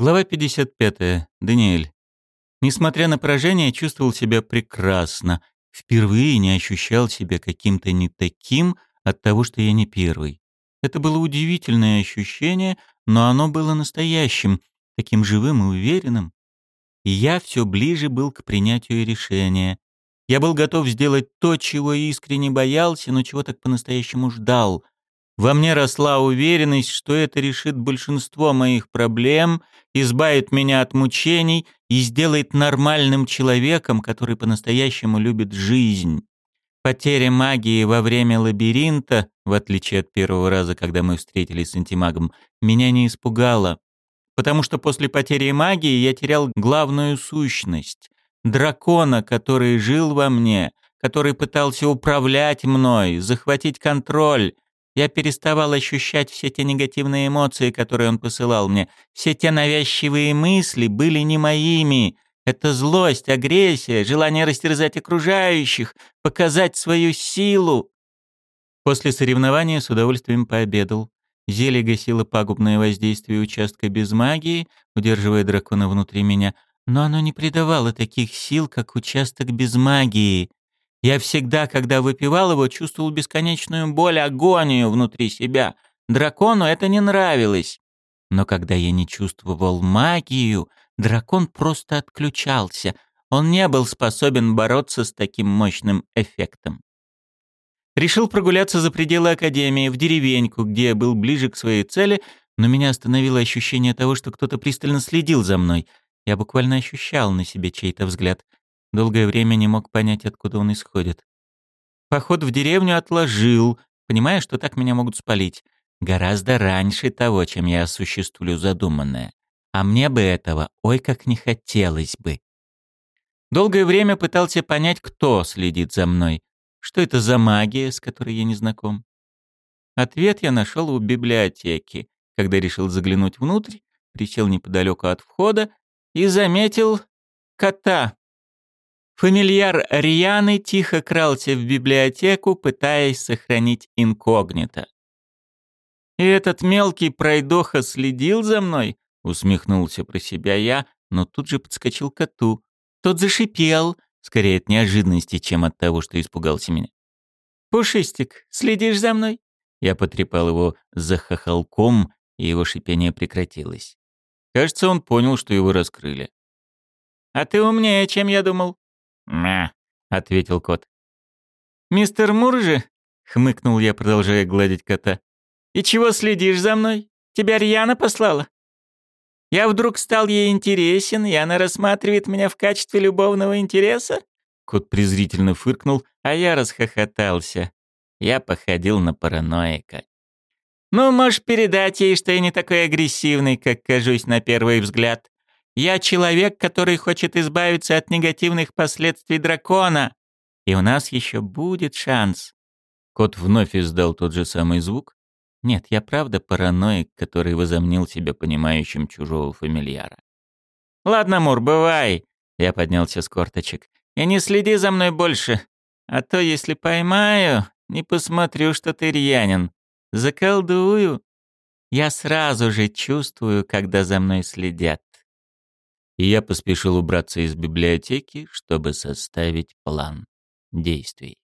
Глава 55. Даниэль. Несмотря на поражение, чувствовал себя прекрасно. Впервые не ощущал себя каким-то не таким от того, что я не первый. Это было удивительное ощущение, но оно было настоящим, таким живым и уверенным. И я все ближе был к принятию решения. Я был готов сделать то, чего искренне боялся, но чего так по-настоящему ждал — во мне росла уверенность, что это решит большинство моих проблем, избавит меня от мучений и сделает нормальным человеком, который по-настоящему любит жизнь. Потеря магии во время лабиринта, в отличие от первого раза, когда мы встретились с антимагом, меня не испугала. Потому что после потери магии я терял главную сущность — дракона, который жил во мне, который пытался управлять мной, захватить контроль — я переставал ощущать все те негативные эмоции, которые он посылал мне. Все те навязчивые мысли были не моими. Это злость, агрессия, желание растерзать окружающих, показать свою силу. После соревнования с удовольствием пообедал. Зелье гасило пагубное воздействие участка без магии, удерживая дракона внутри меня, но оно не придавало таких сил, как участок без магии. Я всегда, когда выпивал его, чувствовал бесконечную боль, агонию внутри себя. Дракону это не нравилось. Но когда я не чувствовал магию, дракон просто отключался. Он не был способен бороться с таким мощным эффектом. Решил прогуляться за пределы Академии, в деревеньку, где я был ближе к своей цели, но меня остановило ощущение того, что кто-то пристально следил за мной. Я буквально ощущал на себе чей-то взгляд — Долгое время не мог понять, откуда он исходит. Поход в деревню отложил, понимая, что так меня могут спалить. Гораздо раньше того, чем я осуществлю задуманное. А мне бы этого, ой, как не хотелось бы. Долгое время пытался понять, кто следит за мной. Что это за магия, с которой я не знаком? Ответ я нашел у библиотеки, когда решил заглянуть внутрь, присел неподалеку от входа и заметил кота, Фамильяр Рианы тихо крался в библиотеку, пытаясь сохранить инкогнито. «И этот мелкий пройдоха следил за мной?» — усмехнулся про себя я, но тут же подскочил коту. Тот зашипел, скорее от неожиданности, чем от того, что испугался меня. «Пушистик, следишь за мной?» Я потрепал его за хохолком, и его шипение прекратилось. Кажется, он понял, что его раскрыли. «А ты умнее, чем я думал. «Мя», — ответил кот. «Мистер Мур же?» — хмыкнул я, продолжая гладить кота. «И чего следишь за мной? Тебя Рьяна послала?» «Я вдруг стал ей интересен, и она рассматривает меня в качестве любовного интереса?» Кот презрительно фыркнул, а я расхохотался. Я походил на параноика. «Ну, можешь передать ей, что я не такой агрессивный, как кажусь на первый взгляд. Я человек, который хочет избавиться от негативных последствий дракона. И у нас еще будет шанс. Кот вновь издал тот же самый звук. Нет, я правда параноик, который возомнил себя понимающим чужого фамильяра. «Ладно, Мур, бывай!» Я поднялся с корточек. «И не следи за мной больше, а то, если поймаю, не посмотрю, что ты рьянин. Заколдую. Я сразу же чувствую, когда за мной следят и я поспешил убраться из библиотеки, чтобы составить план действий.